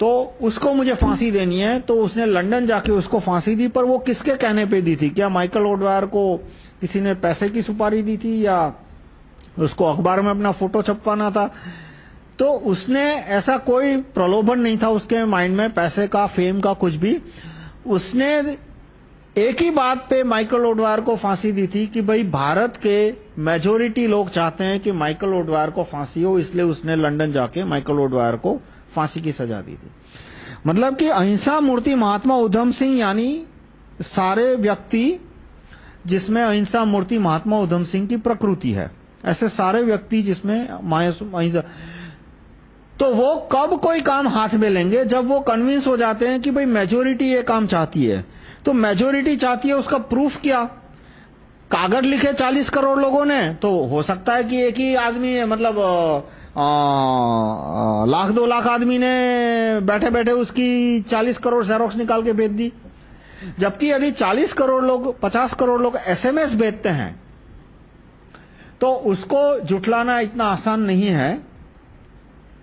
तो उसको मुझे फांसी देनी है तो उसने लंदन जाके उसको फांसी दी, पर वो किसके कहने पे दी थी? क्या माइकल ओडवायर को किसी ने पैसे की सुपारी दी थी या उसको अखबार में अपना फ़ोटो छपवाना था। तो उसने ऐसा कोई प्रलोभन नहीं था उसके माइंड में, पैसे का फेम का, कुछ भी। उसने एक ही बात पे माइकल ओडवायर को फांसी दी थी कि भाई भारत के मेजोरिटी लोग चाहते हैं कि माइकल ओडवायर को फांसी हो, इसलिए उसने लंदन जाके माइकल ओडवायर को फांसी की सजा दी थी। मतलब कि अहिंसा मूर्ति महात्मा उधम सिंह यानी सारे व्यक्ति, जिसमें अहिंसा मूर्ति महात्मा उधम सिंह की प्रकृति है। ऐसे सारे व्यक्ति जिसमें अहिंसा तो वो कब कोई काम हाथ में लेंगे? जब वो कन्विंस हो जाते हैं कि भाई मेजोरिटी ये काम चाहती है। तो मेजोरिटी चाहती है उसका प्रूफ क्या? कागज़ लिखे 40 करोड़ लोगों ने तो हो सकता है कि एक ही आदमी है मतलब लाख दो लाख आदमी ने बैठे बैठे उसकी 40 करोड़ जेरोक्स निकाल के भेज दी। जबकि यदि 40 करोड़ लोग 50 करोड़ लोग एसएमएस भेजते हैं तो उसको जुटलाना इतना आसान नहीं है।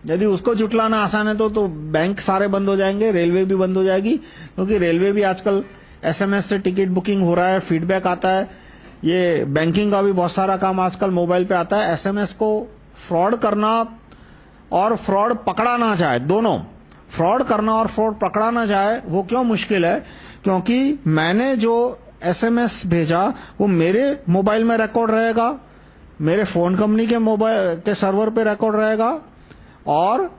यदि उसको जुटलाना आसान है तो तो बैंक सारे बंद हो जाएँगे, रेलवे भी बंद हो जाएगी, क्योंकि रेलवे भी आजकल एसएमएस से टिकट बुकिंग हो रहा है, फीडबैक आता है। ये बैंकिंग का भी बहुत सारा काम आजकल मोबाइल पे आता है। एसएमएस को फ्रॉड करना और फ्रॉड पकड़ा ना जाए दोनों। फ्रॉड करना और फ्रॉड पकड़ा ना जाए वो क्यों मुश्किल है? क्योंकि मैंने जो एसएमएस भेजा, वो मेरे मोबाइल में रिकॉर्ड रहेगा। मेरे फ़ोन कंपनी के मोबाइल, के सर्वर पे रिकॉर्ड रहेगा और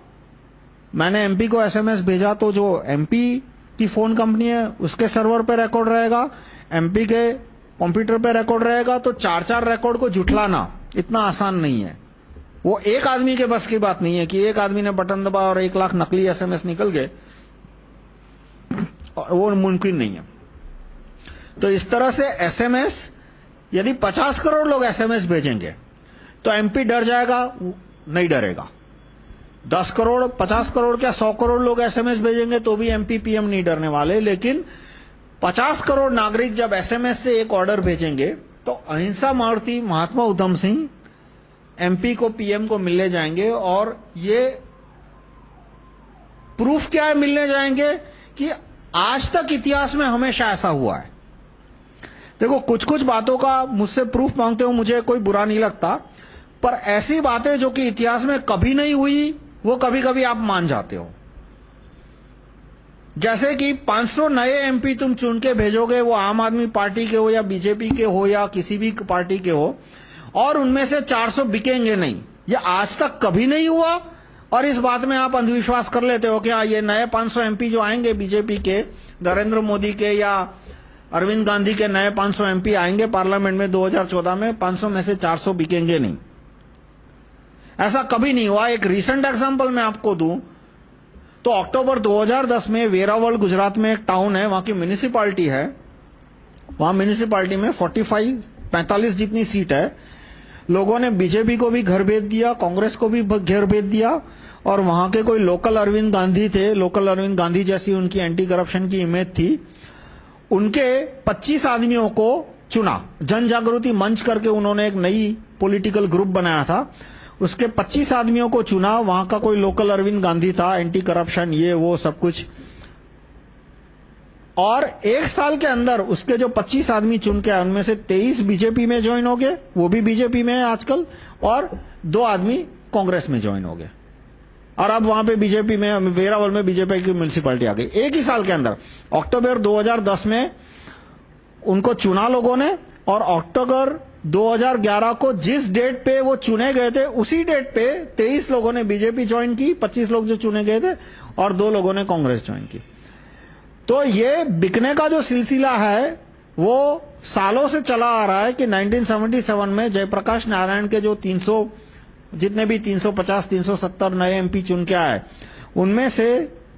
मैंने एमपी को एसएमएस भेजा तो जो एमपी की फ़ोन कंपनी है, उसके सर्वर पे रिकॉर्ड रहेगा एमपी के कंप्यूटर पे रिकॉर्ड रहेगा तो चार चार रिकॉर्ड को जुटलाना इतना आसान नहीं है। वो एक आदमी के बस की बात नहीं है कि एक आदमी ने बटन दबा और एक लाख नकली एसएमएस निकल गए वो मुमकिन नहीं है। तो इस तरह से एसएमएस यदि 50 करोड़ लोग एसएमएस भेजेंगे तो एमपी डर जाएगा, नहीं डरेगा। दस करोड़, पचास करोड़ क्या सौ करोड़ लोग एसएमएस भेजेंगे तो भी एमपी पीएम नहीं डरने वाले। लेकिन पचास करोड़ नागरिक जब एसएमएस से एक ऑर्डर भेजेंगे तो अहिंसा मारुति, महात्मा उधम सिंह एमपी को पीएम को मिलने जाएँगे और ये प्रूफ क्या है मिलने जाएँगे कि आज तक इतिहास में हमेशा ऐसा हुआ है। देखो कुछ कुछ बातों का मुझसे प्रूफ मांगते हो, मुझे कोई बुरा नहीं लगता, पर ऐसी बातें जो कि इतिहास में कभी नहीं हुई, वो कभी-कभी आप मान जाते हो। जैसे कि 500 नए एमपी तुम चुन के भेजोगे, वो आम आदमी पार्टी के हो या बीजेपी के हो या किसी भी पार्टी के हो, और उनमें से 400 बिकेंगे नहीं। ये आज तक कभी नहीं हुआ, और इस बात में आप अंधविश्वास कर लेते हो कि हाँ ये नए 500 एमपी जो आएँगे बीजेपी के, नरेंद्र मोदी के या अरविंद गांधी के नए 500 एमपी आएँगे पार्लियामेंट में 2014 में 500 में से 400 बिकेंगे नहीं। ऐसा कभी नहीं हुआ। एक रीसेंट एग्जांपल मैं आपको दूँ तो अक्टूबर 2010 में वेरावल, गुजरात में एक टाउन है, वहाँ की म्यूनिसिपालिटी है। वहाँ म्यूनिसिपालिटी में 45 45 जितनी सीट है। लोगों ने बीजेपी को भी घर भेज दिया, कांग्रेस को भी घर भेज दिया, और वहाँ के कोई लोकल अरविंद गांधी थे। लोकल अरविंद गांधी जैसी उनकी एंटी करप्शन की इमेज थी। उनके 25 आदमियों को चुना। जन जागृति मंच करके उन्होंने एक नई पॉलिटिकल ग्रुप बनाया था। उसके 25 आदमियों को चुना। वहाँ का कोई लोकल अरविंद गांधी था एंटी करप्शन ये, वो, सब कुछ। और एक साल के अंदर उसके जो 25 आदमी चुन के आए, उनमें से 23 बीजेपी में ज्वाइन हो गए, वो भी बीजेपी में है आजकल, और दो आदमी कांग्रेस में ज्वाइन हो गए। और अब वहाँ पे बीजेपी में, वेरावल में बीजेपी की म्यूनिसिपालिटी आ गई। एक ही साल के अंदर, अक्टूबर 2010 में उनको चुना लोगों ने और अक्टूबर 2011 को जिस डेट पे वो चुने गए थे, उसी डेट पे 23 लोगों ने बीजेपी ज्वाइन की 25 लोग जो चुने गए थे और दो लोगों ने कांग्रेस ज्वाइन की। तो ये बिकने का जो सिलसिला है, वो सालों से चला आ रहा है कि 1977 में जयप्रकाश नारायण के जो 300 जितने भी 350 370 नए एमपी चुन के आए, उनमें से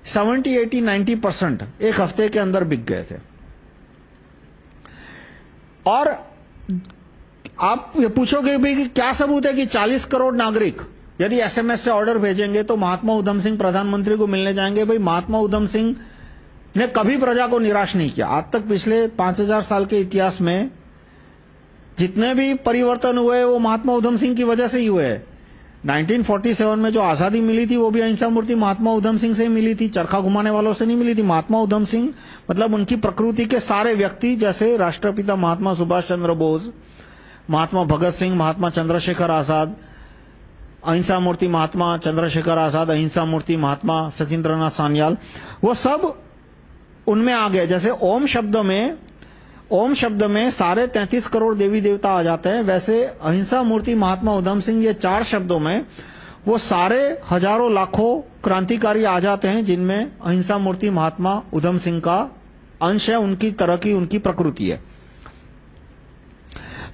70 80 90 परसेंट एक हफ़्ते के अंदर बिक गए थे। और आप ये पूछोगे भी कि क्या सबूत है कि 40 करोड़ नागरिक यदि एसएमएस से ऑर्डर भेजेंगे तो महात्मा उधम सिंह प्रधानमंत्री को मिलने जाएँगे। भाई, महात्मा उधम सिंह ने कभी प्रजा को निराश नहीं किया। आज तक पिछले 5000 साल के इतिहास में जितने भी परिवर्तन हुए, वो महात्मा उधम सिंह की वजह से ही हुए 1947 में जो आज़ादी मिली थी, वो भी अहिंसा मूर्ति महात्मा उधम सिंह से मिली थी। चरखा घुमाने वालों से नहीं मिली थी। महात्मा उधम सिंह मतलब उनकी प्रकृति के सारे व्यक्ति, जैसे राष्ट्रपिता महात्मा सुभाष चंद्र बोस, महात्मा भगत सिंह, महात्मा चंद्रशेखर आज़ाद, अहिंसा मूर्ति महात्मा चंद्रशेखर आज़ाद, अहिंसा मूर्ति महात्मा सचिंद्रनाथ सान्याल, वो सब उनमें आ गए। जैसे ओम शब्द में ओम शब्द में सारे तैतीस करोड़ देवी देवता आ जाते हैं। वैसे अहिंसा मूर्ति महात्मा उधम सिंह, ये चार शब्दों में वो सारे हज़ारों लाखों क्रांतिकारी आ जाते हैं, जिनमें अहिंसा मूर्ति महात्मा उधम सिंह का अंश है, उनकी तरह की उनकी प्रकृति है।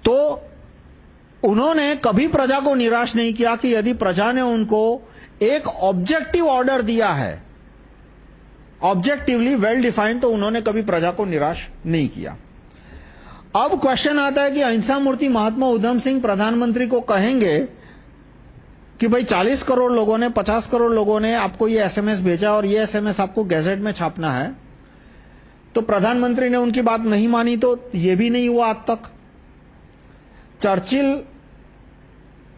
तो उन्होंने कभी प्रजा को निराश नहीं किया कि यदि प्रजा ने उनको एक ऑब्जेक्टिव ऑर्डर दिया है ऑब्जेक्टिवली वेल डिफाइंड तो उन्होंने कभी प्रजा को निराश नहीं किया। अब क्वेश्चन आता है कि अहिंसा मूर्ति महात्मा उधम सिंह प्रधानमंत्री को कहेंगे कि भाई 40 करोड़ लोगों ने 50 करोड़ लोगों ने आपको ये एसएमएस भेजा और ये एसएमएस आपको गैजेट में छापना है। तो प्रधानमंत्री ने उनकी बात नहीं मानी तो ये भी नहीं हुआ आज तक। चर्चिल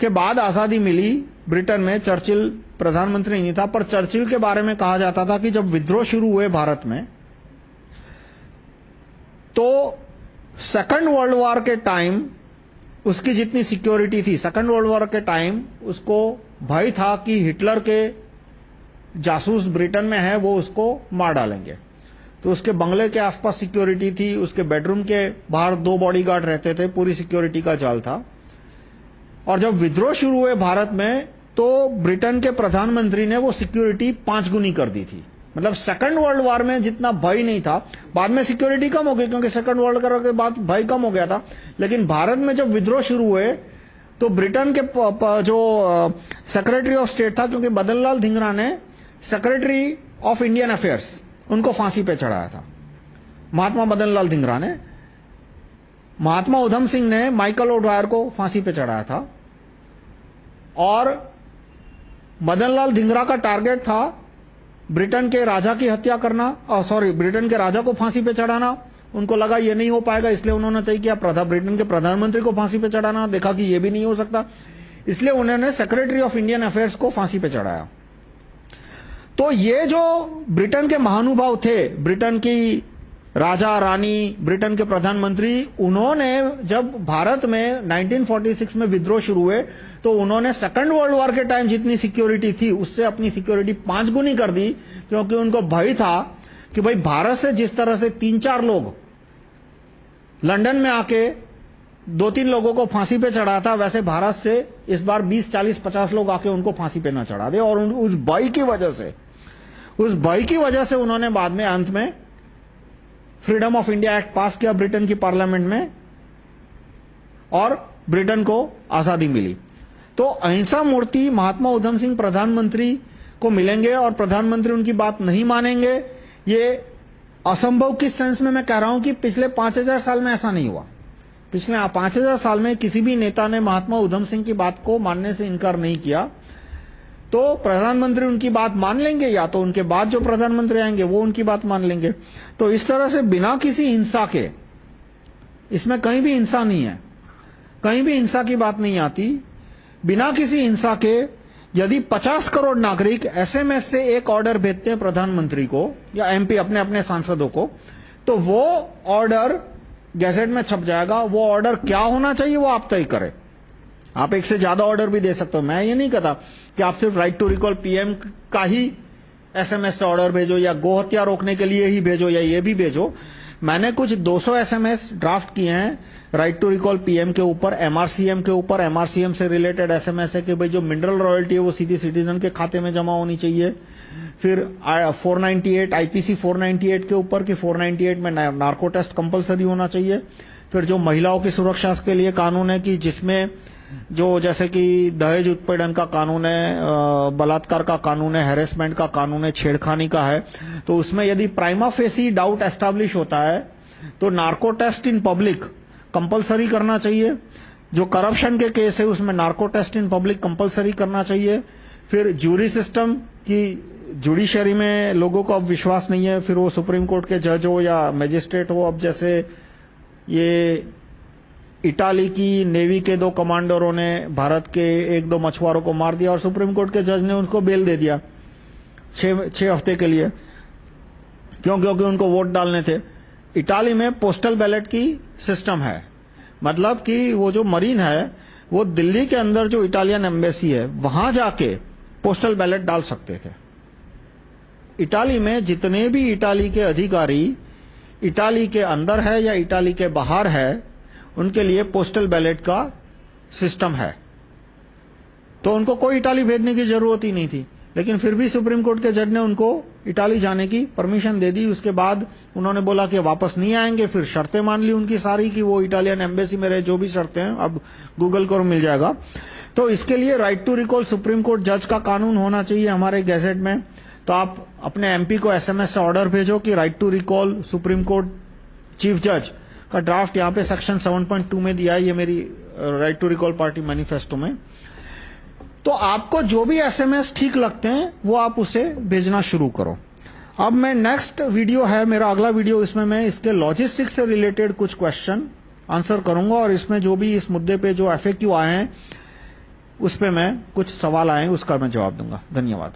के बाद आज़ादी मिली ब्रिटेन में, चर्चिल प्रधानमंत्री नहीं था, पर चर्चिल के बारे में कहा जाता था कि जब विद्रोह शुरू हुए भारत में तो सेकंड वर्ल्ड वॉर के टाइम उसकी जितनी सिक्योरिटी थी सेकंड वर्ल्ड वॉर के टाइम उसको भय था कि हिटलर के जासूस ब्रिटेन में है, वो उसको मार डालेंगे। तो उसके बंगले के आसपास सिक्योरिटी थी, उसके बेडरूम के बाहर दो बॉडीगार्ड रहते थे, पूरी सिक्योरिटी का जाल था। और जब विद्रोह शुरू हुए भारत में तो ब्रिटेन के प्रधानमंत्री ने वो सिक्योरिटी पाँच गुनी कर दी थी। मतलब सेकंड वर्ल्ड वॉर में जितना भय नहीं था, बाद में सिक्योरिटी कम हो गई क्योंकि सेकंड वर्ल्ड वॉर के बाद भय कम हो गया था। लेकिन भारत में जब विद्रोह शुरू हुए तो ब्रिटेन के जो सेक्रेटरी ऑफ़ स्टेट था, क्योंकि बदनलाल धिंगरा ने सेक्रेटरी ऑफ़ इंडियन अफेयर्स उनको फांसी पे चढ़ाया था। महात्मा मदनलाल धिंगरा ने, महात्मा उधम सिंह ने माइकल ओडवायर को फांसी पे चढ़ाया था। और मदनलाल धिंगरा का टारगेट था ब्रिटेन के राजा की हत्या करना और सॉरी ब्रिटेन के राजा को फांसी पे चढ़ाना, उनको लगा ये नहीं हो पाएगा, इसलिए उन्होंने तय किया, प्रधा, ब्रिटेन के प्रधानमंत्री को फांसी पे चढ़ाना, देखा कि ये भी नहीं हो सकता, इसलिए उन्होंने सेक्रेटरी ऑफ़ इंडियन अफेयर्स को फांसी पे चढ़ाया। तो ये जो ब्रिटेन के महानुभाव थे, ब्रिटेन की राजा, रानी, ब्रिटेन के प्रधानमंत्री, उन्होंने जब भारत में 1946 में विद्रोह शुरू हुए तो उन्होंने सेकंड वर्ल्ड वॉर के टाइम जितनी सिक्योरिटी थी उससे अपनी सिक्योरिटी पाँच गुनी कर दी क्योंकि उनको भय था कि भाई भारत से जिस तरह से तीन चार लोग लंदन में आके दो तीन लोगों को फांसी पे चढ़ा था वैसे भारत से इस बार 20, 40, 50 लोग आके उनको फांसी पे ना चढ़ा दे। और उस भय की वजह से उस भय की वजह से उन्होंने बाद में अंत में freedom of India act pass किया ब्रिटेन की पार्लियामेंट में और ब्रिटेन को आज़ादी मिली। तो अहिंसा मूर्ति महात्मा उधम सिंह प्रधानमंत्री को मिलेंगे और प्रधानमंत्री उनकी बात नहीं मानेंगे, ये असंभव किस सेंस में मैं कह रहा हूँ कि पिछले 5000 साल में ऐसा नहीं हुआ। पिछले 5000 साल में किसी भी नेता ने महात्मा उधम सिंह की बात को मानने से इनकार नहीं किया। तो प्रधानमंत्री उनकी बात मान लेंगे या तो उनके बाद जो प्रधानमंत्री आएँगे, वो उनकी बात मान लेंगे। तो इस तरह से बिना किसी हिंसा के, इसमें कहीं भी हिंसा नहीं है। कहीं भी हिंसा की बात नहीं आती। बिना किसी हिंसा के यदि 50 करोड़ नागरिक एसएमएस से एक ऑर्डर भेजते हैं प्रधानमंत्री को, या एमपी अपने अपने सांसदों को तो वो ऑर्डर गैजेट में छप जाएगा, वो ऑर्डर क्या होना चाहिए वो आप तय करें। आप एक से ज़्यादा ऑर्डर भी दे सकते हो। मैं ये नहीं कहता कि आप सिर्फ़ राइट टू रिकॉल पीएम का ही एसएमएस से ऑर्डर भेजो, या गोहत्या रोकने के लिए ही भेजो, या ये भी भेजो। मैंने कुछ 200 एसएमएस ड्राफ्ट किए हैं राइट टू रिकॉल पीएम के ऊपर एमआरसीएम के ऊपर एमआरसीएम से रिलेटेड एसएमएस है कि भाई जो मिनरल रॉयल्टी है वो सीधी सिटीजन के खाते में जमा होनी चाहिए। फिर 498 आईपीसी 498 के ऊपर कि 498 में नार्को टेस्ट कंपलसरी होना चाहिए। फिर जो महिलाओं की सुरक्षा के लिए कानून है कि जिसमें जो जैसे कि दहेज उत्पीड़न का कानून है बलात्कार का कानून है हेरेसमेंट का कानून है, छेड़खानी का है तो उसमें यदि प्राइमा फेसी डाउट एस्टैब्लिश होता है तो narco test in public compulsory करना चाहिए। जो करप्शन के केस है, उसमें narco test in public compulsory करना चाहिए। फिर जूरी सिस्टम की जुडिशरी में लोगों को अब विश्वास नहीं है। फिर वो सुप्रीम कोर्ट के जज हो या मजिस्ट्रेट हो, अब जैसे ये इटाली की नेवी के दो कमांडरों ने भारत के एक दो मछुआरों को मार दिया और सुप्रीम कोर्ट के जज ने उनको बेल दे दिया छह हफ़्ते के लिए। क्यों? क्योंकि उनको वोट डालने थे। इटाली में पोस्टल बैलेट की सिस्टम है। मतलब कि वो जो मरीन है, वो दिल्ली के अंदर जो इटालियन एम्बेसी है, वहाँ जाके पोस्टल बैलेट डाल सकते थे। इटाली में जितने भी इटाली के अधिकारी, इटाली के अंदर है या इटाली के बाहर है उनके लिए पोस्टल बैलेट का सिस्टम है। तो उनको कोई इटाली भेजने की ज़रूरत ही नहीं थी। लेकिन फिर भी सुप्रीम कोर्ट के जज ने उनको इटाली जाने की परमिशन दे दी। उसके बाद उन्होंने बोला कि वापस नहीं आएँगे। फिर शर्तें मान ली उनकी सारी कि वो इटालियन एम्बेसी में रहे, जो भी शर्तें हैं, अब गूगल को मिल जाएगा। तो इसके लिए right to recall supreme court जज का कानून होना चाहिए हमारे गैजेट में। तो आप अपने एमपी को एसएमएस से ऑर्डर भेजो कि right to recall supreme court chief जज का ड्राफ्ट यहाँ पे सेक्शन 7.2 में दिया है, ये मेरी right to recall party manifesto में। तो आपको जो भी एसएमएस ठीक लगते हैं, वो आप उसे भेजना शुरू करो। अब मैं नेक्स्ट वीडियो है, मेरा अगला वीडियो इसमें मैं इसके लॉजिस्टिक्स से रिलेटेड कुछ क्वेश्चन आंसर करूँगा और इसमें जो भी इस मुद्दे पे जो एफएक्यू आए हैं, उस पे मैं कुछ सवाल आए उसका मैं जवाब दूँगा। धन्यवाद।